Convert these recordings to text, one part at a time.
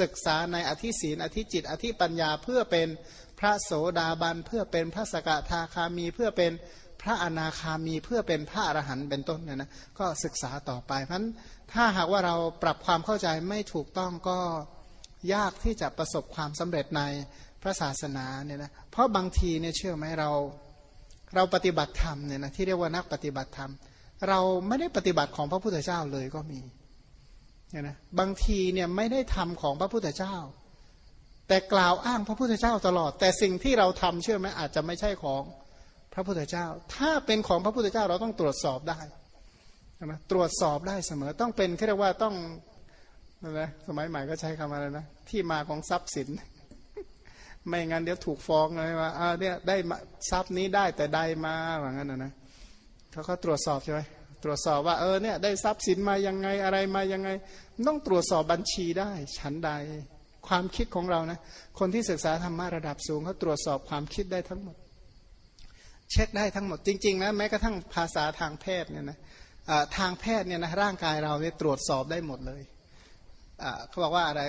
ศึกษาในอธิศีนอธิจิต อธิปัญญาเพื่อเป็นพระโสดาบันเพื่อเป็นพระสกทาคามีเพื่อเป็นพระอนาคามีเพื่อเป็นพระอรหันต์เป็นต้นเนี่ยนะก็ศึกษาต่อไปเพราะถ้าหากว่าเราปรับความเข้าใจไม่ถูกต้องก็ยากที่จะประสบความสำเร็จในพระศาสนาเนี่ยนะเพราะบางทีเนี่ยเชื่อไหมเราเราปฏิบัติธรรมเนี่ยนะที่เรียกว่านักปฏิบัติธรรม เราไม่ได้ปฏิบัติของพระพุทธเจ้าเลยก็มี เนี่ยนะบางทีเนี่ยไม่ได้ทำของพระพุทธเจ้า แต่กล่าวอ้างพระพุทธเจ้าตลอด แต่สิ่งที่เราทำเชื่อไหมอาจจะไม่ใช่ของพระพุทธเจ้า ถ้าเป็นของพระพุทธเจ้าเราต้องตรวจสอบได้ใช่ไหมตรวจสอบได้เสมอต้องเป็นเรียกว่าต้องนะสมัยใหม่ก็ใช้คำอะไรนะที่มาของทรัพย์สิน ไม่งั้นเดี๋ยวถูกฟ้องเลยว่าอ่าเนี่ยได้ทรัพย์นี้ได้แต่ใดมาว่างั้นนะนะเขาก็ตรวจสอบใช่ไหม ตรวจสอบว่าเออเนี่ยได้ทรัพย์สินมายังไงอะไรมายังไง ต้องตรวจสอบบัญชีได้ ฉันใดความคิดของเรานะ คนที่ศึกษาธรรมะระดับสูงเขาตรวจสอบความคิดได้ทั้งหมด เช็คได้ทั้งหมดจริงๆนะแม้กระทั่งภาษาทางแพทย์เนี่ยนะทางแพทย์เนี่ยนะร่างกายเราเนี่ยตรวจสอบได้หมดเลยเขาบอกว่าอะไร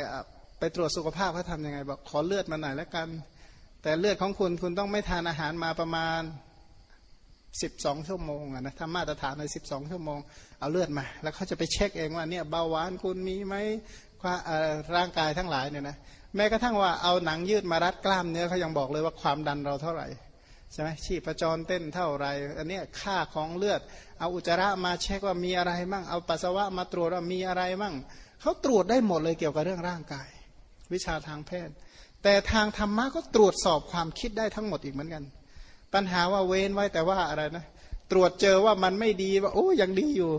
ไปตรวจสุขภาพเขาทำยังไงบอกขอเลือดมาหน่อยแล้วกัน แต่เลือดของคุณคุณต้องไม่ทานอาหารมาประมาณ สิบสองชั่วโมงนะถ้ามาตรฐานในสิบสองชั่วโมง เอาเลือดมา แล้วเขาจะไปเช็คเองว่าเนี่ยเบาหวานคุณมีไหมร่างกายทั้งหลายเนี่ยนะแม้กระทั่งว่าเอาหนังยืดมารัดกล้ามเนื้อเขายังบอกเลยว่าความดันเราเท่าไหร่ใช่ไหมชีพจรเต้นเท่าไรอันนี้ค่าของเลือด เอาอุจจาระมาเช็คว่ามีอะไรมั่ง เอาปัสสาวะมาตรวจว่ามีอะไรมั่งเขาตรวจได้หมดเลยเกี่ยวกับเรื่องร่างกาย วิชาทางแพทย์ แต่ทางธรรมะก็ตรวจสอบความคิดได้ทั้งหมดอีกเหมือนกัน ปัญหาว่าเว้นไว้แต่ว่าอะไรนะ ตรวจเจอว่ามันไม่ดีว่าโอ้ยังดีอยู่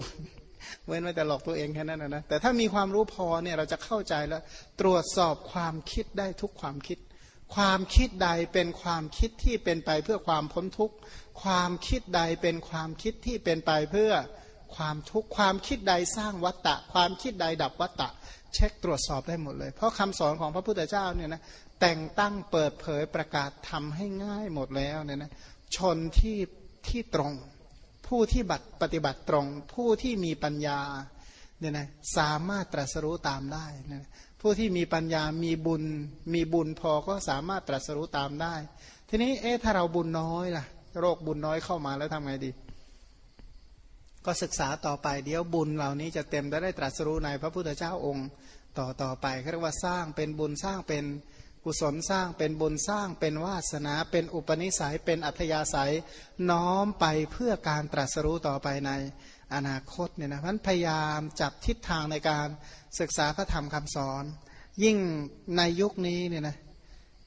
เว้นไว้แต่หลอกตัวเองแค่นั้นนะแต่ถ้ามีความรู้พอเนี่ยเราจะเข้าใจแล้ว ตรวจสอบความคิดได้ทุกความคิด ความคิดใดเป็นความคิดที่เป็นไปเพื่อความพ้นทุกข์ความคิดใดเป็นความคิดที่เป็นไปเพื่อความทุกข์ความคิดใดสร้างวัตตะ ความคิดใดดับวัตตะ เช็คตรวจสอบได้หมดเลย เพราะคำสอนของพระพุทธเจ้าเนี่ยนะแต่งตั้งเปิดเผยประกาศทำให้ง่ายหมดแล้วเนี่ยนะชนที่ที่ตรง ผู้ที่บัตปฏิบัติตรง ผู้ที่มีปัญญาเนี่ยนะสามารถตรัสรู้ตามได้นะผู้ที่มีปัญญามีบุญ มีบุญพอก็สามารถตรัสรู้ตามได้ ทีนี้เอ๊ะถ้าเราบุญน้อยล่ะ โรคบุญน้อยเข้ามาแล้วทำไงดี ก็ศึกษาต่อไปเดี๋ยวบุญเหล่านี้จะเต็มได้ตรัสรู้ในพระพุทธเจ้าองค์ต่อต่อไปเรียกว่าสร้างเป็นบุญสร้างเป็นกุศลสร้างเป็นบุญสร้างเป็นวาสนา เป็นอุปนิสัยเป็นอัธยาศัยน้อมไปเพื่อการตรัสรู้ต่อไปในอนาคตเนี่ยนะพันพยายามจับทิศทางในการศึกษาพระธรรมคำสอน ยิ่งในยุคนี้เนี่ยนะ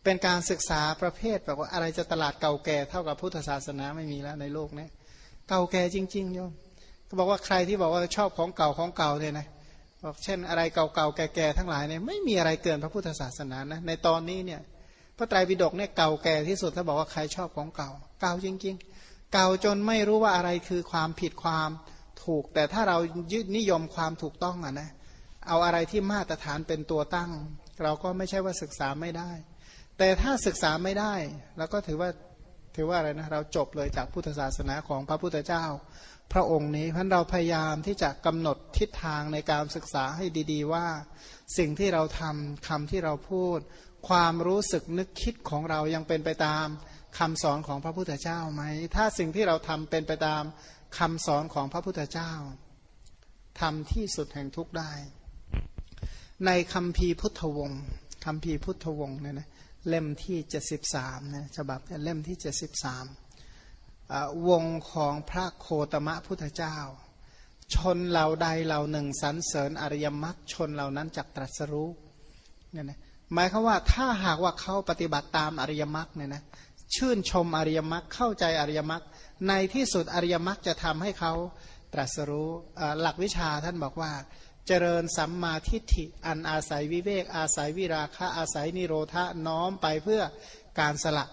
เป็นการศึกษาประเภทแบบว่าอะไรจะตลาดเก่าแก่เท่ากับพุทธศาสนาไม่มีแล้วในโลกนี้เก่าแก่จริงๆโยม ก็บอกว่าใครที่บอกว่าชอบของเก่าของเก่าเนี่ยนะบอกเช่นอะไรเก่าๆแก่ๆทั้งหลายเนี่ยไม่มีอะไรเกินพระพุทธศาสนานะในตอนนี้เนี่ยพระไตรปิฎกเนี่ยเก่าแก่ที่สุดถ้าบอกว่าใครชอบของเก่า เก่าจริง ๆ เก่าจนไม่รู้ว่าอะไรคือความผิดความถูก แต่ถ้าเรายึดนิยมความถูกต้องอะนะเอาอะไรที่มาตรฐานเป็นตัวตั้ง เราก็ไม่ใช่ว่าศึกษาไม่ได้ แต่ถ้าศึกษาไม่ได้เราก็ถือว่าถือว่าอะไรนะเราจบเลยจากพุทธศาสนาของพระพุทธเจ้า พระองค์นี้พันเราพยายามที่จะกำหนดทิศทางในการศึกษาให้ดีๆ ว่า สิ่งที่เราทำคำที่เราพูด ความรู้สึกนึกคิดของเรายังเป็นไปตามคำสอนของพระพุทธเจ้าไหม ถ้าสิ่งที่เราทำเป็นไปตามคำสอนของพระพุทธเจ้าทำที่สุดแห่งทุกได้ ในคำพีพุทธวงศ์คำพีพุทธวงศ์เนี่ยนะเล่มที่73นะฉบับเล่มที่73 วงของพระโคตมะพุทธเจ้า ชนเหล่าใดเหล่าหนึ่งสรรเสริญอริยมรรคชนเหล่านั้นจักตรัสรู้เนี่ยนะหมายคือว่าถ้าหากว่าเขาปฏิบัติตามอริยมรรคเนี่ยนะชื่นชมอริยมรรคเข้าใจอริยมรรคในที่สุดอริยมรรคจะทำให้เขาตรัสรู้หลักวิชาท่านบอกว่า เจริญสัมมาทิฏฐิอันอาศัยวิเวก อาศัยวิราคะอาศัยนิโรธะน้อมไปเพื่อการสละ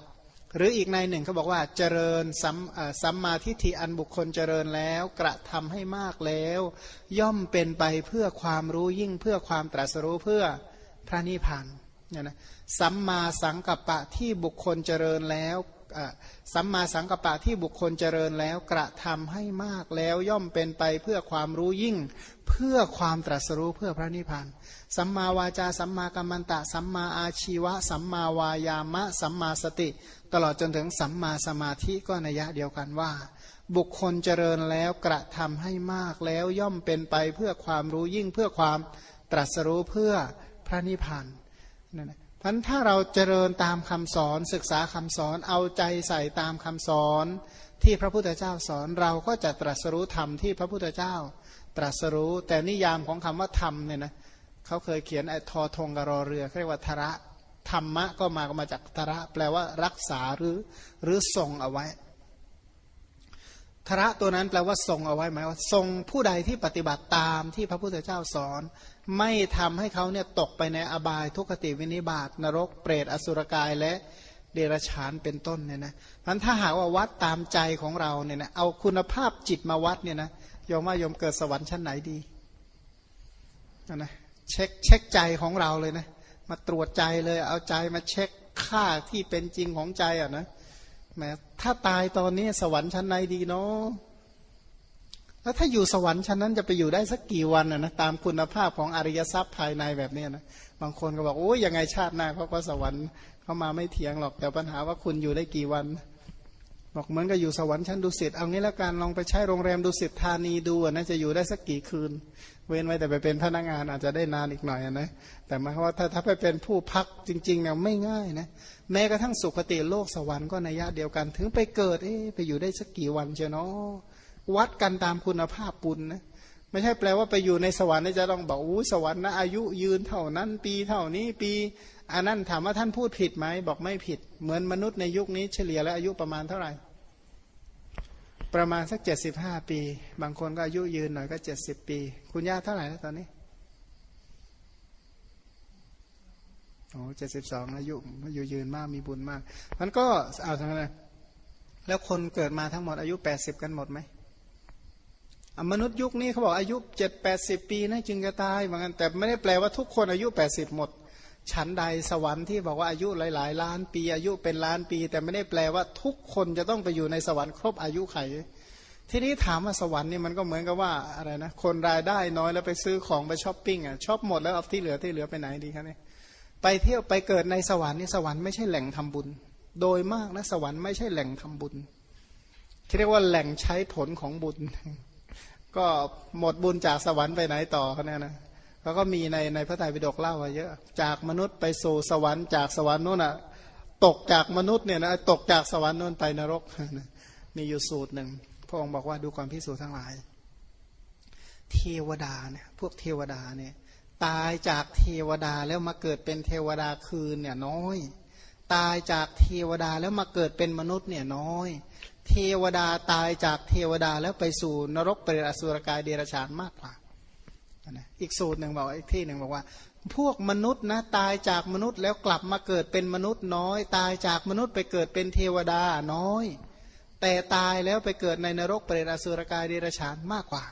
หรืออีกในหนึ่งเขาบอกว่าเจริญสัมสัมมาทิฏฐิอันบุคคลเจริญแล้วกระทำให้มากแล้ว ย่อมเป็นไปเพื่อความรู้ยิ่งเพื่อความตรัสรู้เพื่อพระนิพพานเนี่ยนะสัมมาสังกัปปะที่บุคคลเจริญแล้ว สัมมาสังกัปปะที่บุคคลเจริญแล้วกระทำให้มากแล้วย่อมเป็นไปเพื่อความรู้ยิ่ง เพื่อความตรัสรู้เพื่อพระนิพพานสัมมาวาจาสัมมากัมมันตะ สัมมาอาชีวะ สัมมาวายามะ สัมมาสติ ตลอดจนถึงสัมมาสมาธิก็นัยะเดียวกันว่า บุคคลเจริญแล้วกระทำให้มากแล้วย่อมเป็นไปเพื่อความรู้ยิ่งเพื่อความตรัสรู้เพื่อพระนิพพานนั่นแหละ พันถ้าเราเจริญตามคำสอนศึกษาคำสอนเอาใจใส่ตามคำสอนที่พระพุทธเจ้าสอนเราก็จะตรัสรู้ธรรมที่พระพุทธเจ้า ตรัสรู้แต่นิยามของคำว่าธรรมเนี่ยนะเขาเคยเขียนไอ้ทอทงกรอเรือเรียกว่าธระธรรมะก็มาก็มาจากธระ แปลว่ารักษาหรือหรือส่งเอาไว้ ทระตัวนั้นแปลว่าทรงเอาไว้หมายว่า ทรงผู้ใดที่ปฏิบัติตามที่พระพุทธเจ้าสอน ไม่ทำให้เขาเนี่ยตกไปในอบายทุกขติวินิบาตนรกเปรตอสุรกายและเดรัจฉานเป็นต้นเนี่ยนะมันถ้าหากว่าวัดตามใจของเราเนี่ยนะเอาคุณภาพจิตมาวัดเนี่ยนะยมว่ายมเกิดสวรรค์ชั้นไหนดีนะเช็คเช็คใจของเราเลยนะมาตรวจใจเลยเอาใจมาเช็คค่าที่เป็นจริงของใจอะนะ แม้ถ้าตายตอนนี้สวรรค์ชั้นไหนดีเนาะแล้วถ้าอยู่สวรรค์ชั้นนั้นจะไปอยู่ได้สักกี่วันนะ ตามคุณภาพของอริยทรัพย์ภายในแบบนี้นะ บางคนก็บอกโอ้ยยังไงชาติหน้าเขาก็สวรรค์เขามาไม่เถียงหรอก แต่ปัญหาว่าคุณอยู่ได้กี่วัน บอกเหมือนกับอยู่สวรรค์ชั้นดุสิตเอางี้แล้วกันลองไปใช้โรงแรมดุสิตธานีดูนะจะอยู่ได้สักกี่คืน เว้นไว้แต่ไปเป็นพนักงานอาจจะได้นานอีกหน่อยนะแต่หมายว่าถ้าถ้าไปเป็นผู้พักจริงๆเนี่ยไม่ง่ายนะแม้กระทั่งสุคติโลกสวรรค์ก็ในญาติเดียวกัน ถึงไปเกิดเอ๊ไปอยู่ได้สักกี่วันเชียวเนาะวัดกันตามคุณภาพปุญนะไม่ใช่แปลว่าไปอยู่ในสวรรค์จะต้องบอกอู้สวรรค์นะอายุยืนเท่านั้น ปีเท่านี้ปี อันนั้นถามว่าท่านพูดผิดไหมบอกไม่ผิด เหมือนมนุษย์ในยุคนี้เฉลี่ยแล้วอายุประมาณเท่าไหร่ ประมาณสักเจ็ดสิบห้าปี บางคนก็อายุยืนหน่อยก็เจ็ดสิบปี คุณย่าเท่าไหร่แล้วตอนนี้โอ้เจ็ดสิบสองอายุอายุยืนมากมีบุญมาก มันก็เอาทางนั้นแล้วคนเกิดมาทั้งหมดอายุแปดสิบกันหมดไหมมนุษย์ยุคนี้เขาบอกอายุเจ็ดแปดสิบปีนะจึงจะตายเหมือนกันแต่ไม่ได้แปลว่าทุกคนอายุแปดสิบหมด ฉันใดสวรรค์ที่บอกว่าอายุหลาย ๆ ล้านปีอายุเป็นล้านปี แต่ไม่ได้แปลว่าทุกคนจะต้องไปอยู่ในสวรรค์ครบอายุไข ทีนี้ถามว่าสวรรค์นี่มันก็เหมือนกับว่าอะไรนะคนรายได้น้อยแล้วไปซื้อของไปช้อปปิ้งอะช้อปหมดแล้วเอาที่เหลือที่เหลือไปไหนดีครับเนี่ยไปเที่ยวไปเกิดในสวรรค์นี่สวรรค์ไม่ใช่แหล่งทำบุญ โดยมากนะสวรรค์ไม่ใช่แหล่งทำบุญที่เรียกว่าแหล่งใช้ผลของบุญ ก็หมดบุญจากสวรรค์ไปไหนต่อเขาเนี่ยนะ เขาก็มีในในพระไตรปิฎกเล่าไว้เยอะ จากมนุษย์ไปสู่สวรรค์จากสวรรค์นู้นอะตกจากมนุษย์เนี่ยนะตกจากสวรรค์นู้นไปนรก มีอยู่สูตรหนึ่งพระองค์บอกว่าดูความพิสูจน์ทั้งหลาย เทวดาเนี่ยพวกเทวดาเนี่ยตายจากเทวดาแล้วมาเกิดเป็นเทวดาคืนเนี่ยน้อย ตายจากเทวดาแล้วมาเกิดเป็นมนุษย์เนี่ยน้อย เทวดาตายจากเทวดาแล้วไปสู่นรกเปรตอสุรกายเดรัจฉานมากกว่า อีกสูตรหนึ่งบอกอีกที่หนึ่งบอกว่า พวกมนุษย์นะตายจากมนุษย์แล้วกลับมาเกิดเป็นมนุษย์น้อย ตายจากมนุษย์ไปเกิดเป็นเทวดาน้อย แต่ตายแล้วไปเกิดในนรกเปรตอสุรกายเดรัจฉานมากกว่า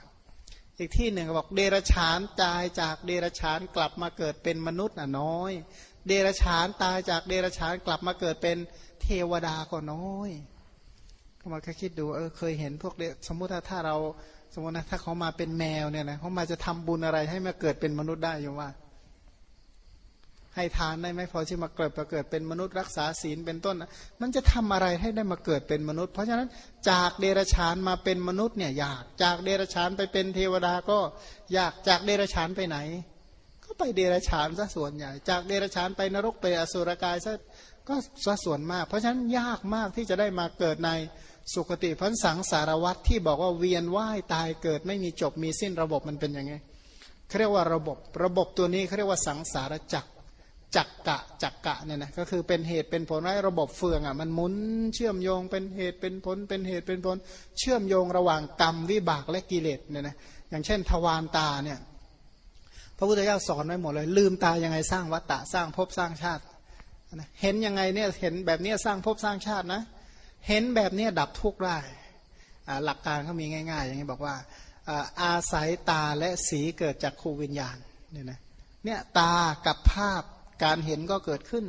อีกที่หนึ่งบอกเดรฉานตายจากเดรฉานกลับมาเกิดเป็นมนุษย์น่ะน้อย เดรฉานตายจากเดรฉานกลับมาเกิดเป็นเทวดาก็น้อยก็มาแค่คิดดูเออเคยเห็นพวกเดสมมุติถ้าเรา สมมตินะถ้าเขามาเป็นแมวเนี่ยนะเขามาจะทำบุญอะไรให้มาเกิดเป็นมนุษย์ได้อยู่ว่า ให้ทานได้ไหมพอที่มาเกิดมาเกิดเป็นมนุษย์รักษาศีลเป็นต้น มันจะทำอะไรให้ได้มาเกิดเป็นมนุษย์ เพราะฉะนั้นจากเดรัจฉานมาเป็นมนุษย์เนี่ยยากจากเดรัจฉานไปเป็นเทวดาก็ยากจากเดรัจฉานไปไหน ก็ไปเดรัจฉานซะส่วนใหญ่ จากเดรัจฉานไปนรกไปอสุรกายซะก็ซะส่วนมาก เพราะฉะนั้นยากมากที่จะได้มาเกิดใน สุคติพันสังสารวัตรที่บอกว่าเวียนว่ายตายเกิดไม่มีจบมีสิ้นระบบมันเป็นยังไงเขาเรียกว่าระบบระบบตัวนี้เขาเรียกว่าสังสารจักรจักกะจักกะเนี่ยนะก็คือเป็นเหตุเป็นผลให้ระบบเฟืองอะมันหมุนเชื่อมโยงเป็นเหตุเป็นผลเป็นเหตุเป็นผล เชื่อมโยงระหว่างกรรมวิบากและกิเลสเนี่ยนะอย่างเช่น ทวารตาเนี่ยพระพุทธเจ้าสอนไว้หมดเลย ลืมตายังไงสร้างวัตตะสร้างภพสร้างชาติเห็นยังไงเนี่ยเห็นแบบนี้สร้างภพสร้างชาตินะ เห็นแบบนี้ดับทุกข์ได้หลักการเขามีง่าย ๆ อย่างนี้บอกว่าอาศัยตาและสีเกิดจากคูวิญญาณเนี่ยนะเนี่ยตากับภาพการเห็นก็เกิดขึ้น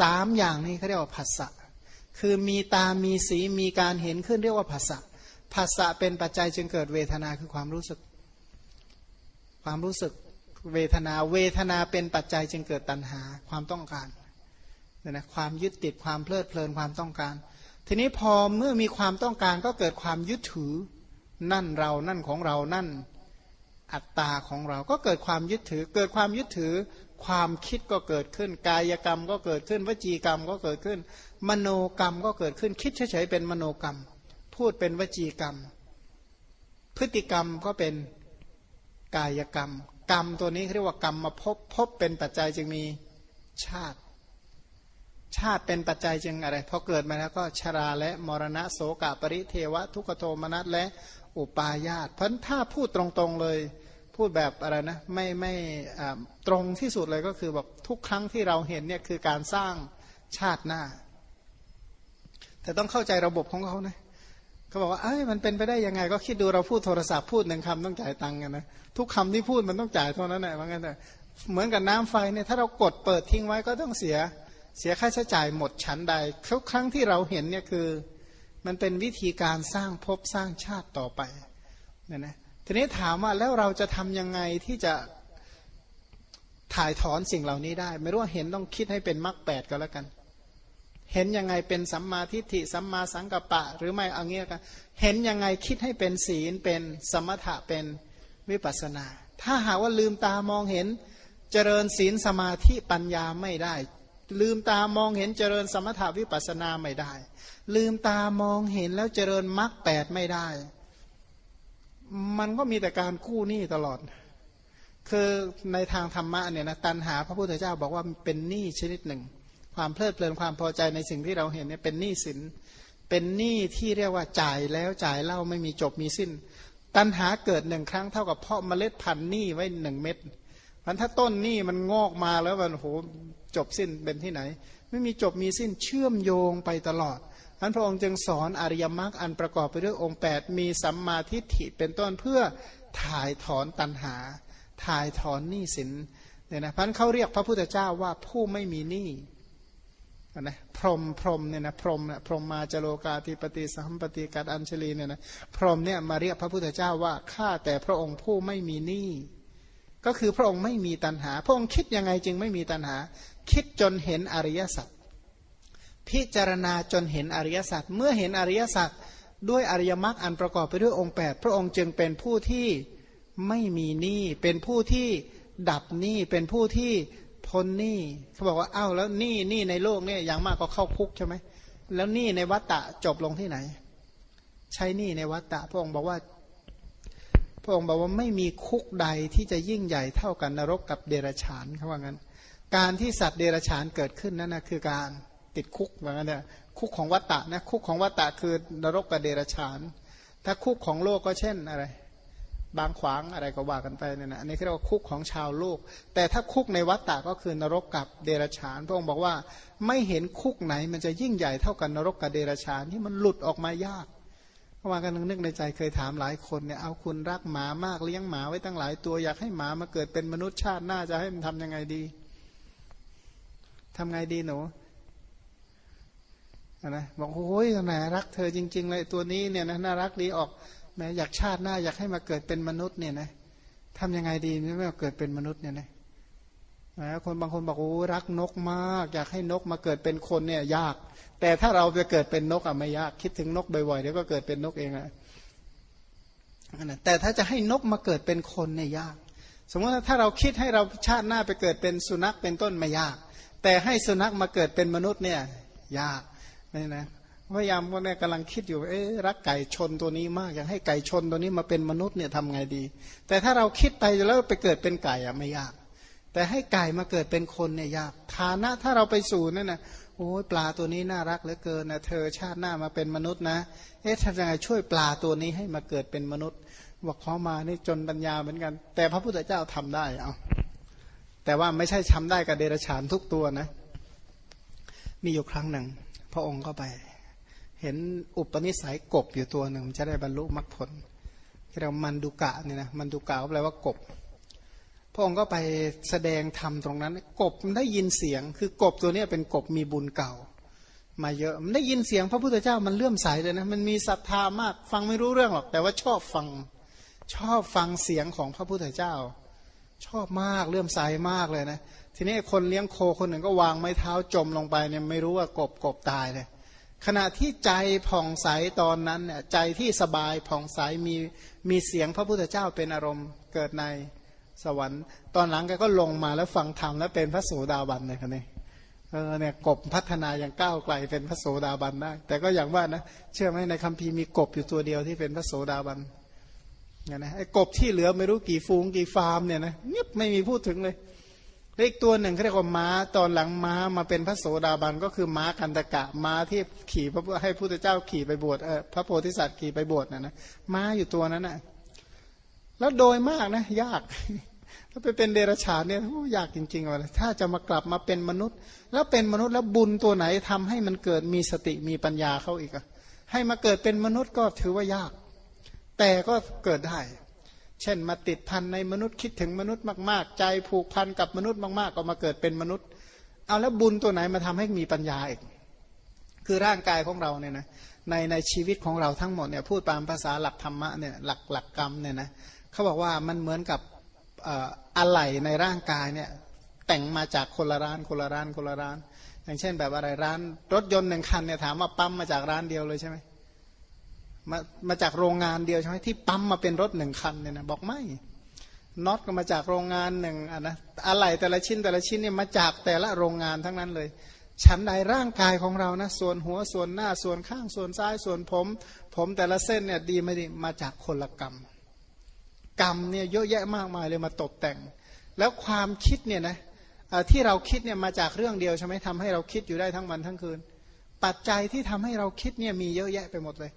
สามอย่างนี้เขาเรียกว่าผัสสะคือมีตามีสีมีการเห็นขึ้นเรียกว่าภาษะภาษะเป็นปัจจัยจึงเกิดเวทนาคือความรู้สึก ความรู้สึกเวทนาเวทนาเป็นปัจจัยจึงเกิดตัณหาความต้องการเนี่ยนะความยึดติดความเพลิดเพลินความต้องการ ทีนี้พอเมื่อมีความต้องการก็เกิดความยึดถือ นั่นเรานั่นของเรานั่นอัตตาของเราก็เกิดความยึดถือ เกิดความยึดถือ ความคิดก็เกิดขึ้น กายกรรมก็เกิดขึ้น วจีกรรมก็เกิดขึ้น มโนกรรมก็เกิดขึ้น คิดเฉยๆเป็นมโนกรรม พูดเป็นวจีกรรม พฤติกรรมก็เป็นกายกรรม กรรมตัวนี้เรียกว่ากรรมมาพบพบเป็นปัจจัยจึงมีชาติ ชาติเป็นปัจจัยจึงอะไรพอเกิดมาแล้วก็ชราและมรณะโสกปริเทวะ ทุกโทมนัสและอุปาญาตเพราะถ้าพูดตรงๆเลย พูดแบบอะไรนะไม่ไม่ตรงที่สุดเลยก็คือแบบทุกครั้งที่เราเห็นเนี่ยคือการสร้างชาติหน้า แต่ต้องเข้าใจระบบของเขานะเขาบอกว่าเอ้ยมันเป็นไปได้ยังไง ก็คิดดูเราพูดโทรศัพท์พูดหนึ่งคำต้องจ่ายตังค์กันนะทุกคำที่พูดมันต้องจ่ายเท่านั้นแหละว่างั้นแต่เหมือนกับน้ำไฟเนี่ยถ้าเรากดเปิดทิ้งไว้ก็ต้องเสีย เสียค่าใช้จ่ายหมดชั้นใดทุกครั้งที่เราเห็นเนี่ยคือ มันเป็นวิธีการสร้างภพสร้างชาติต่อไปเนี่ยนะทีนี้ถามว่าแล้วเราจะทำยังไงที่จะถ่ายถอนสิ่งเหล่านี้ได้ ไม่รู้ว่าเห็นต้องคิดให้เป็นมรรคแปดก็แล้วกัน เห็นยังไงเป็นสัมมาทิฏฐิสัมมาสังกัปปะ หรือไม่เอาเงี้ยกันเห็นยังไงคิดให้เป็นศีลเป็นสมถะเป็นวิปัสนา ถ้าหากว่าลืมตามองเห็นเจริญศีลสมาธิปัญญาไม่ได้ ลืมตามองเห็นเจริญสมถะวิปัสนาไม่ได้ ลืมตามองเห็นแล้วเจริญมรรคแปดไม่ได้ มันก็มีแต่การกู้หนี้ตลอด คือในทางธรรมะเนี่ยนะตันหาพระพุทธเจ้าบอกว่าเป็นหนี้ชนิดหนึ่ง ความเพลิดเพลินความพอใจในสิ่งที่เราเห็นเนี่ยเป็นหนี้สิน เป็นหนี้ที่เรียกว่าจ่ายแล้วจ่ายเล่าไม่มีจบมีสิ้น ตันหาเกิดหนึ่งครั้งเท่ากับเพาะเมล็ดพันธุ์หนี้ไว้หนึ่งเม็ดมันถ้าต้นหนี้มันงอกมาแล้วมันโห จบสิ้นเป็นที่ไหน ไม่มีจบมีสิ้นเชื่อมโยงไปตลอดอันพระองค์จึงสอนอริยมรรคอันประกอบไปด้วยองค์ 8 มีสัมมาทิฏฐิเป็นต้นเพื่อถ่ายถอนตัณหา ถ่ายถอนหนี้สินเนี่ยนะพันเขาเรียกพระพุทธเจ้าว่าผู้ไม่มีหนี้นะพรหมพรหมเนี่ยนะพรหมนี่ยพรหมมาจโลกาธิปติสัมปติกัดอัญชลีเนี่ยนะพรหมเนี่ยมาเรียกพระพุทธเจ้าว่าข้าแต่พระองค์ผู้ไม่มีหนี้ ก็คือพระองค์ไม่มีตัณหา พระองค์คิดยังไงจึงไม่มีตัณหา คิดจนเห็นอริยสัจพิจารณาจนเห็นอริยสัจเมื่อเห็นอริยสัจด้วยอริยมรรคอันประกอบไปด้วยองค์ 8 พระองค์จึงเป็นผู้ที่ไม่มีหนี้เป็นผู้ที่ดับหนี้เป็นผู้ที่พ้นหนี้เขาบอกว่าเอ้าแล้วหนี้หนี้ในโลกเนี่ยอย่างมากก็เข้าคุกใช่ไหมแล้วหนี้ในวัฏฏะจบลงที่ไหน ใช้หนี้ในวัฏฏะพระองค์บอกว่า ระองค์บอกว่าไม่มีคุกใดที่จะยิ่งใหญ่เท่ากันนรกกับเดรัจฉานเขาว่างั้น การที่สัตว์เดรัจฉานเกิดขึ้นนั่นนะคือการติดคุกเหมือนกันเนี่ยคุกของวัตตะนะคุกของวัตตะคือนรกกับเดรฉาน ถ้าคุกของโลกก็เช่นอะไร บางขวางอะไรก็ว่ากันไปเนี่ยนะอันนี้เรียกว่าคุกของชาวโลก แต่ถ้าคุกในวัตตะก็คือนรกกับเดรฉาน พระองค์บอกว่าไม่เห็นคุกไหนมันจะยิ่งใหญ่เท่ากันนรกกับเดรฉานที่มันหลุดออกมายาก เมื่อวานกันนึกในใจเคยถามหลายคนเนี่ยเอาคุณรักหมามากเลี้ยงหมาไว้ตั้งหลายตัวอยากให้หมามาเกิดเป็นมนุษย์ชาติหน้าจะให้มันทำยังไงดีทำไงดีหนูนะบอกโอ้ยแหมรักเธอจริง ๆ เลยตัวนี้เนี่ยนะน่ารักดีออกแม้อยากชาติหน้าอยากให้มาเกิดเป็นมนุษย์เนี่ยนะทำยังไงดีไม่มาเกิดเป็นมนุษย์เนี่ยนะ นะคนบางคนบอกโอ้รักนกมาก อยากให้นกมาเกิดเป็นคนเนี่ยยาก แต่ถ้าเราจะเกิดเป็นนกอะไม่ยากคิดถึงนกบ่อยๆเดี๋ยวก็เกิดเป็นนกเองอะแต่ถ้าจะให้นกมาเกิดเป็นคนเนี่ยยาก สมมติถ้าเราคิดให้เราชาติหน้าไปเกิดเป็นสุนัขเป็นต้นไม่ยาก แต่ให้สุนัขมาเกิดเป็นมนุษย์เนี่ยยากนี่นะพยายามว่าเนี่ยกำลังคิดอยู่เอ๊รักไก่ชนตัวนี้มากอยากให้ไก่ชนตัวนี้มาเป็นมนุษย์เนี่ยทำไงดี แต่ถ้าเราคิดไปแล้วไปเกิดเป็นไก่อะไม่ยาก แต่ให้ไก่มาเกิดเป็นคนเนี่ยยากฐานะถ้าเราไปสู่นั่นนะโอ้ยปลาตัวนี้น่ารักเหลือเกินนะเธอชาติหน้ามาเป็นมนุษย์นะเอ๊ะทำยังไงช่วยปลาตัวนี้ให้มาเกิดเป็นมนุษย์บอกขอมานี่จนปัญญาเหมือนกัน แต่พระพุทธเจ้าทำได้เอาแต่ว่าไม่ใช่ทาได้กับเดรัจฉานทุกตัวนะ มีอยู่ครั้งหนึ่ง พระองค์ก็ไป เห็นอุปนิสัยกบอยู่ตัวหนึ่งจะได้บรรลุมรรคผลที่เรามันดุกะเนี่ยนะมันดุกะก็แปลว่ากบ ระองค์ก็ไปแสดงธรรมตรงนั้น กบได้ยินเสียง คือกบตัวนี้เป็นกบมีบุญเก่า มาเยอะมันได้ยินเสียงพระพุทธเจ้ามันเลื่อมใสเลยนะมันมีศรัทธามากฟังไม่รู้เรื่องหรอก แต่ว่าชอบฟังชอบฟังเสียงของพระพุทธเจ้า ชอบมากเลื่อมใสมากเลยนะทีนี้คนเลี้ยงโคคนหนึ่งก็วางไม้เท้าจมลงไปเนี่ยไม่รู้ว่ากบกบตายเลยขณะที่ใจผ่องใสตอนนั้นเนี่ยใจที่สบายผ่องใสมีมีเสียงพระพุทธเจ้าเป็นอารมณ์เกิดใน สวรรค์ตอนหลังแกก็ลงมาแล้วฟังธรรมแล้วเป็นพระโสดาบันเลยคันนี้เออเนี่ยกบพัฒนาอย่างก้าวไกลเป็นพระโสดาบันได้ แต่ก็อย่างว่านะเชื่อไหมในคัมภีร์มีกบอยู่ตัวเดียวที่เป็นพระโสดาบันเนี่ยนะไอ้กบที่เหลือไม่รู้กี่ฟูงกี่ฟาร์มเนี่ยนะเงียบไม่มีพูดถึงเลยเลขตัวหนึ่งเขาเรียกว่าม้าตอนหลังม้ามาเป็นพระโสดาบันก็คือม้ากันตะกะม้าที่ขี่พระให้พุทธเจ้าขี่ไปบวชเออพระโพธิสัตว์ขี่ไปบวชนะนะม้าอยู่ตัวนั้นนะแล้วโดยมากนะ ยากาไปเป็นเดรัจฉานเนี่ยยากจริงๆเลยถ้าจะมากลับมาเป็นมนุษย์ แล้วเป็นมนุษย์แล้วบุญตัวไหนทำให้มันเกิดมีสติมีปัญญาเข้าอีกอะให้มาเกิดเป็นมนุษย์ก็ถือว่ายาก แต่ก็เกิดได้ เช่นมาติดพันในมนุษย์คิดถึงมนุษย์มากๆ ใจผูกพันกับมนุษย์มากๆ ก็มาเกิดเป็นมนุษย์ เอาแล้วบุญตัวไหนมาทำให้มีปัญญาอีก คือร่างกายของเราเนี่ยนะในในชีวิตของเราทั้งหมดเนี่ยพูดตามภาษาหลักธรรมะเนี่ยหลักหลักกรรมเนี่ยนะเขาบอกว่ามันเหมือนกับ อะไหล่ในร่างกายเนี่ยแต่งมาจากคนละร้านคนละร้านคนละร้าน อย่างเช่น แบบอะไรร้าน รถยนต์หนึ่งคันเนี่ยถามว่าปั๊มมาจากร้านเดียวเลยใช่ไหมมามาจากโรงงานเดียวใช่ไหมที่ปั๊มมาเป็นรถหนึ่งคันเนี่ยนะบอกไม่น็อตก็มาจากโรงงานหนึ่งอะนะอะไรแต่ละชิ้นแต่ละชิ้นเนี่ยมาจากแต่ละโรงงานทั้งนั้นเลยฉันใดร่างกายของเรานะส่วนหัวส่วนหน้าส่วนข้างส่วนซ้ายส่วนผม ผมแต่ละเส้นเนี่ยดีไม่ดีมาจากคนละกรรม กรรมเนี่ยเยอะแยะมากมายเลยมาตกแต่ง แล้วความคิดเนี่ยนะที่เราคิดเนี่ยมาจากเรื่องเดียวใช่ไหมทำให้เราคิดอยู่ได้ทั้งวันทั้งคืน ปัจจัยที่ทำให้เราคิดเนี่ยมีเยอะแยะไปหมดเลย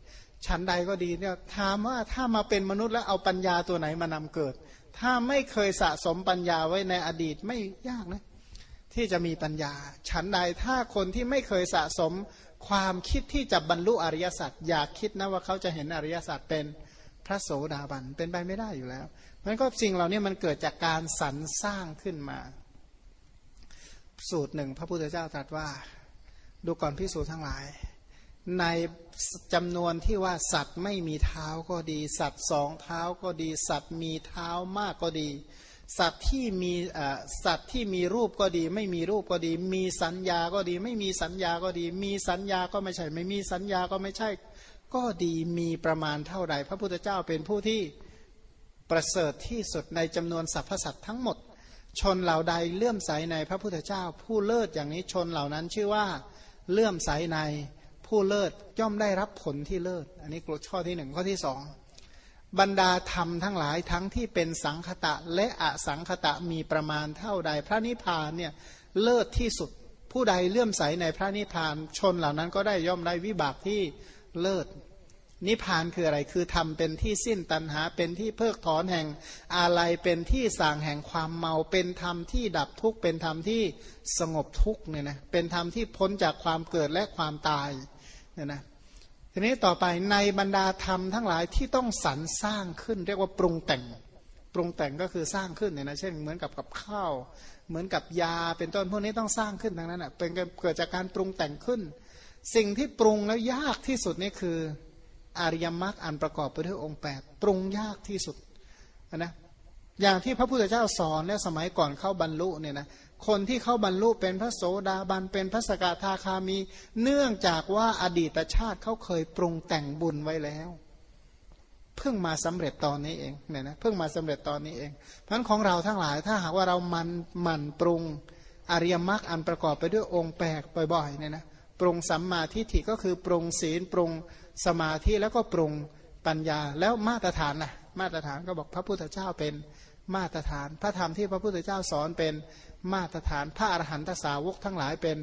ชั้นใดก็ดีเนี่ยถามว่าถ้ามาเป็นมนุษย์แล้วเอาปัญญาตัวไหนมานำเกิด ถ้าไม่เคยสะสมปัญญาไว้ในอดีตไม่ยากนะที่จะมีปัญญาชั้นใดถ้าคนที่ไม่เคยสะสมความคิดที่จะบรรลุอริยสัจอยากคิดนะว่าเขาจะเห็นอริยสัจเป็น พระโสดาบันเป็นไปไม่ได้อยู่แล้วมันก็สิ่งเหล่านี้มันเกิดจากการสรรสร้างขึ้นมา สูตรหนึ่งพระพุทธเจ้าตรัสว่า ดูก่อนพิสูจน์ทั้งหลาย ในจำนวนที่ว่าสัตว์ไม่มีเท้าก็ดี สัตว์สองเท้าก็ดี สัตว์มีเท้ามากก็ดี สัตว์ที่มีสัตว์ที่มีรูปก็ดี ไม่มีรูปก็ดี มีสัญญาก็ดี ไม่มีสัญญาก็ดี มีสัญญาก็ไม่ใช่ ไม่มีสัญญาก็ไม่ใช่ ก็ดีมีประมาณเท่าใดพระพุทธเจ้าเป็นผู้ที่ประเสริฐที่สุดในจำนวนสรรพสัตว์ทั้งหมด ชนเหล่าใดเลื่อมใสในพระพุทธเจ้า ผู้เลิศอย่างนี้ชนเหล่านั้นชื่อว่าเลื่อมใสในผู้เลิศย่อมได้รับผลที่เลิศ อันนี้กฎข้อที่หนึ่งข้อที่สองบรรดาธรรมทั้งหลายทั้งที่เป็นสังคตะและอสังคตะมีประมาณเท่าใด พระนิพพานเนี่ยเลิศที่สุด ผู้ใดเลื่อมใสในพระนิพพานชนเหล่านั้นก็ได้ย่อมได้วิบากที่ เลิศ นิพพานคืออะไรคือทำเป็นที่สิ้นตัณหา เป็นที่เพิกถอนแห่งอะไรเป็นที่สางแห่งความเมา เป็นธรรมที่ดับทุกข์เป็นธรรมที่สงบทุกข์เนี่ยนะเป็นธรรมที่พ้นจากความเกิดและความตายเนี่ยนะทีนี้ต่อไปในบรรดาธรรมทั้งหลายที่ต้องสรรสร้างขึ้น เรียกว่าปรุงแต่ง ปรุงแต่งก็คือสร้างขึ้นเนี่ยนะเช่นเหมือนกับกับข้าว เหมือนกับยาเป็นต้นพวกนี้ต้องสร้างขึ้นทั้งนั้นอะเป็นเกิดจากการปรุงแต่งขึ้น สิ่งที่ปรุงแล้วยากที่สุดนี่คืออริยมรรคอันประกอบไปด้วยองค์ 8 ปรุงยากที่สุดนะอย่างที่พระพุทธเจ้าสอนและสมัยก่อนเข้าบรรลุเนี่ยนะคนที่เข้าบรรลุเป็นพระโสดาบันเป็นพระสกทาคามี เนื่องจากว่าอดีตชาติเขาเคยปรุงแต่งบุญไว้แล้ว เพิ่งมาสำเร็จตอนนี้เองเนี่ยนะเพิ่งมาสำเร็จตอนนี้เองเพราะของเราทั้งหลายถ้าหากว่าเรามันมันปรุงอริยมรรคอันประกอบไปด้วยองค์แปดบ่อยๆเนี่ยนะ ปรุงสัมมาทิฏฐิก็คือปรุงศีลปรุงสมาธิแล้วก็ปรุงปัญญาแล้วมาตรฐานนะมาตรฐานก็บอกพระพุทธเจ้าเป็นมาตรฐาน พระธรรมที่พระพุทธเจ้าสอนเป็นมาตรฐาน พระอรหันตสาวกทั้งหลายเป็น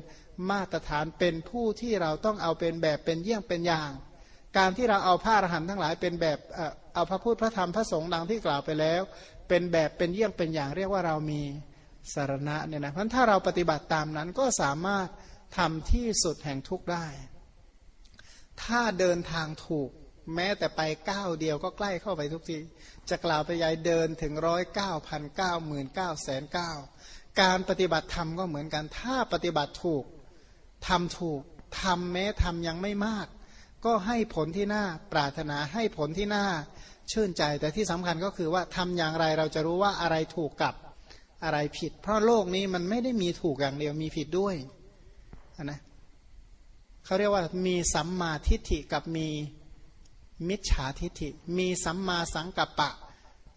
มาตรฐานเป็นผู้ที่เราต้องเอาเป็นแบบเป็นเยี่ยงเป็นอย่าง การที่เราเอาพระอรหันต์ทั้งหลายเป็นแบบเอาพระพุทธพระธรรมพระสงฆ์ดังที่กล่าวไปแล้ว เป็นแบบเป็นเยี่ยงเป็นอย่างเรียกว่าเรามีสารณะเนี่ยนะเพราะถ้าเราปฏิบัติตามนั้นก็สามารถ ทำที่สุดแห่งทุกได้ ถ้าเดินทางถูก แม้แต่ไปก้าวเดียวก็ใกล้เข้าไปทุกที จะกล่าวไปยายเดินถึงร้อยเก้าพันเก้าหมื่นเก้าแสนเก้าการปฏิบัติธรรมก็เหมือนกัน ถ้าปฏิบัติถูกทำถูกทำแม้ทำยังไม่มาก ก็ให้ผลที่น่าปรารถนาให้ผลที่น่าชื่นใจ แต่ที่สำคัญก็คือว่าทำอย่างไรเราจะรู้ว่าอะไรถูกกับอะไรผิด เพราะโลกนี้มันไม่ได้มีถูกอย่างเดียวมีผิดด้วย นะเขาเรียกว่ามีสัมมาทิฏฐิกับมีมิจฉาทิฏฐิ มีสัมมาสังกัปปะ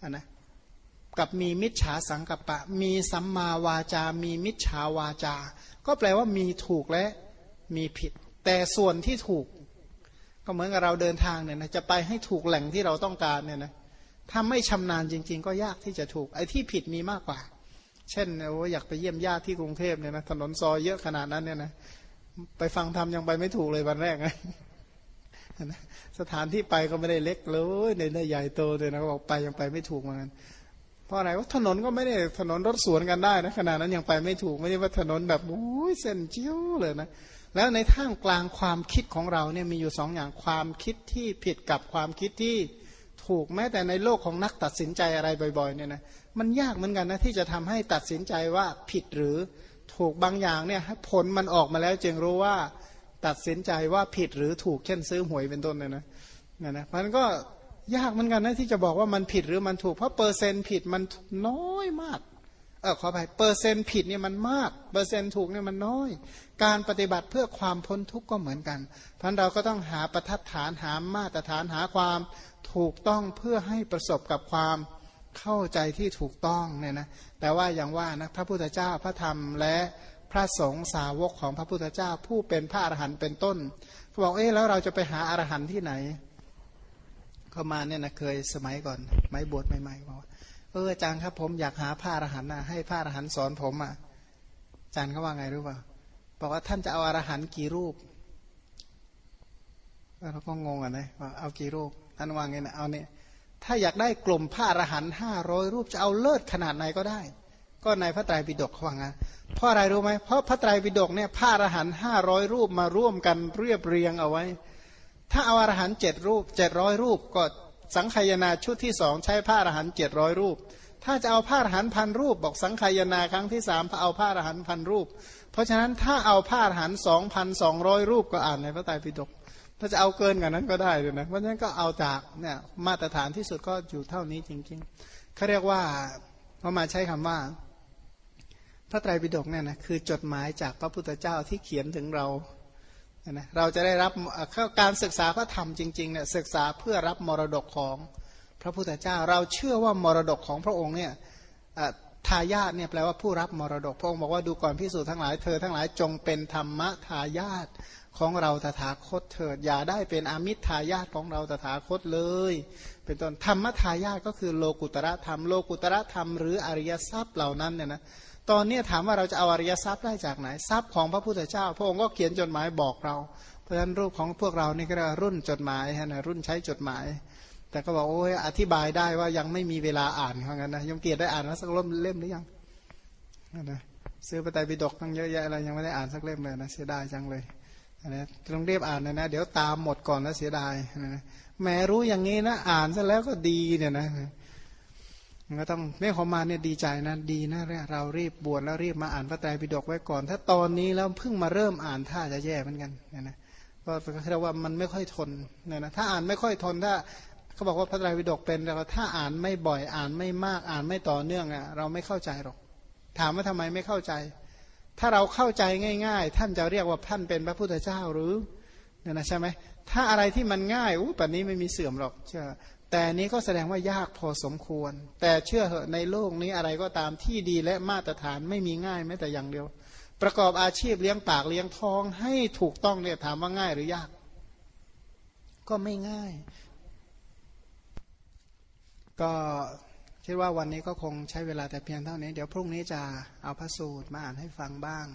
นะกับมีมิจฉาสังกัปปะ มีสัมมาวาจา มีมิจฉาวาจา ก็แปลว่ามีถูกและมีผิด แต่ส่วนที่ถูก ก็เหมือนกับเราเดินทางเนี่ยนะจะไปให้ถูกแหล่งที่เราต้องการเนี่ยนะถ้าไม่ชำนาญจริง ๆ ก็ยากที่จะถูกไอ้ที่ผิดมีมากกว่า เช่นโอ้อยากไปเยี่ยมญาติที่กรุงเทพเนี่ยนะถนนซอยเยอะขนาดนั้นเนี่ยนะไปฟังธรรมยังไปไม่ถูกเลยวันแรกไงสถานที่ไปก็ไม่ได้เล็กเลยในใหญ่โตเลยนะบอกไปยังไปไม่ถูกเหมือนกันเพราะอะไรว่าถนนก็ไม่ได้ถนนรถสวนกันได้นะขนาดนั้นยังไปไม่ถูกไม่ได้ว่าถนนแบบโอ้ยเส้นเจิ้วเลยนะแล้วในท่ามกลางความคิดของเราเนี่ยมีอยู่สองอย่างความคิดที่ผิดกับความคิดที่ ถูกแม้แต่ในโลกของนักตัดสินใจอะไรบ่อยๆเนี่ยนะมันยากเหมือนกันนะที่จะทำให้ตัดสินใจว่าผิดหรือถูกบางอย่างเนี่ยผลมันออกมาแล้วจึงรู้ว่าตัดสินใจว่าผิดหรือถูกเช่นซื้อหวยเป็นต้นเนี่ยนะนะนะมันก็ยากเหมือนกันนะที่จะบอกว่ามันผิดหรือมันถูกเพราะเปอร์เซ็นต์ผิดมันน้อยมาก เออขอไปเปอร์เซ็นต์ผิดเนี่ยมันมาก เปอร์เซ็นต์ถูกเนี่ยมันน้อย การปฏิบัติเพื่อความพ้นทุกข์ก็เหมือนกันพันเราก็ต้องหาประทัดฐานหามาตรฐานหาความถูกต้องเพื่อให้ประสบกับความเข้าใจที่ถูกต้องเนี่ยนะแต่ว่าอย่างว่านะพระพุทธเจ้าพระธรรมและพระสงฆ์สาวกของพระพุทธเจ้าผู้เป็นพระอรหันต์เป็นต้นเขาบอกเอ๊ะแล้วเราจะไปหาอรหันต์ที่ไหนเข้ามาเนี่ยนะเคยสมัยก่อน ไม่บวชใหม่ๆบอก เอออาจารย์ครับ ผมอยากหาพระอรหันต์นะให้พระอรหันต์สอนผมอะอาจารย์เขาว่าไงรู้ป่าบอกว่าท่านจะเอาอรหันต์กี่รูปเราก็งงอะนะว่าเอากี่รูปท่านว่าไงนะเอาเนี่ยถ้าอยากได้กลุ่มพระอรหันต์ห้าร้อยรูปจะเอาเลิศขนาดไหนก็ได้ ก็ในพระไตรปิฎกเขาว่างั้นเพราะอะไรรู้ไหมเพราะพระไตรปิฎกเนี่ยพระอรหันต์ห้าร้อยรูปมาร่วมกันเรียบเรียงเอาไว้ ถ้าเอาอรหันต์เจ็ดรูปเจ็ดร้อยรูปก็ สังขยาชุดที่สองใช้พระอรหันต์เจ็ดร้อยรูป ถ้าจะเอาพระอรหันต์พันรูป บอกสังขยาครั้งที่สามเอาพระอรหันต์พันรูป เพราะฉะนั้นถ้าเอาพระอรหันต์สองพันสองร้อยรูปก็อ่านในพระไตรปิฎกถ้าจะเอาเกินกว่านั้นก็ได้เลยนะเพราะฉะนั้นก็เอาจากเนี่ยมาตรฐานที่สุดก็อยู่เท่านี้จริงๆเขาเรียกว่าพอมาใช้คำว่า พระไตรปิฎกเนี่ยนะคือจดหมายจากพระพุทธเจ้าที่เขียนถึงเรา นะเราจะได้รับการศึกษาพระธรรมจริงๆเนี่ยศึกษาเพื่อรับมรดกของพระพุทธเจ้า เราเชื่อว่ามรดกของพระองค์เนี่ยทายาทเนี่ยแปลว่าผู้รับมรดกพระองค์บอกว่าดูก่อนพิสูจน์ทั้งหลายเธอทั้งหลายจงเป็นธรรมทายาทของเราตถาคตเถิดอย่าได้เป็นอมิตรทายาทของเราตถาคตเลย เป็นต้นธรรมทายาทก็คือโลกุตระธรรมโลกุตระธรรมหรืออริยทรัพย์เหล่านั้นเนี่ยนะ ตอนนี้ถามว่าเราจะเอาอริยทรัพย์ได้จากไหน ทรัพย์ของพระพุทธเจ้า พระองค์ก็เขียนจดหมายบอกเรา เพราะฉะนั้นรูปของพวกเรานี่ก็รุ่นจดหมายนะรุ่นใช้จดหมาย แต่ก็บอกโอ้ยอธิบายได้ว่ายังไม่มีเวลาอ่านเพราะงั้นนะยมเกียรติได้อ่านแล้วสักเล่มเล่มหรือยังนะซื้อปไตยปิฎกตั้งเยอะแยะอะไรยังไม่ได้อ่านสักเล่มเลยนะเสียดายจังเลยนะต้องเรียบอ่านนะนะเดี๋ยวตามหมดก่อนแล้วเสียดายนะแม้รู้อย่างนี้นะอ่านซะแล้วก็ดีเนี่ยนะ ก็ต้องเรื่ขอมาเนี่ยดีใจนะดีนะเรารีบบวชแล้วรีบมาอ่านพระไตรปิฎกไว้ก่อน ถ้าตอนนี้แล้วเพิ่งมาเริ่มอ่านท่าจะแย่เหมือนกันนะนะก็เรียกว่ามันไม่ค่อยทนนี่ยนะถ้าอ่านไม่ค่อยทนถ้าเขาบอกว่าพระไตรปิฎกเป็นแต่ว่าถ้าอ่านไม่บ่อยอ่านไม่มากอ่านไม่ต่อเนื่องอะเราไม่เข้าใจหรอก ถามว่าทำไมไม่เข้าใจ ถ้าเราเข้าใจง่าย ๆ ท่านจะเรียกว่าท่านเป็นพระพุทธเจ้าหรือเนี่ยนะใช่ไหมถ้าอะไรที่มันง่ายอู้แบบนี้ไม่มีเสื่อมหรอกเชื่อ แต่นี้ก็แสดงว่ายากพอสมควร แต่เชื่อเหอะในโลกนี้อะไรก็ตามที่ดีและมาตรฐานไม่มีง่ายแม้แต่อย่างเดียว ประกอบอาชีพเลี้ยงปากเลี้ยงท้องให้ถูกต้องเนี่ยถามว่าง่ายหรือยาก ก็ไม่ง่าย ก็คิดว่าวันนี้ก็คงใช้เวลาแต่เพียงเท่านี้ เดี๋ยวพรุ่งนี้จะเอาพระสูตรมาอ่านให้ฟังบ้าง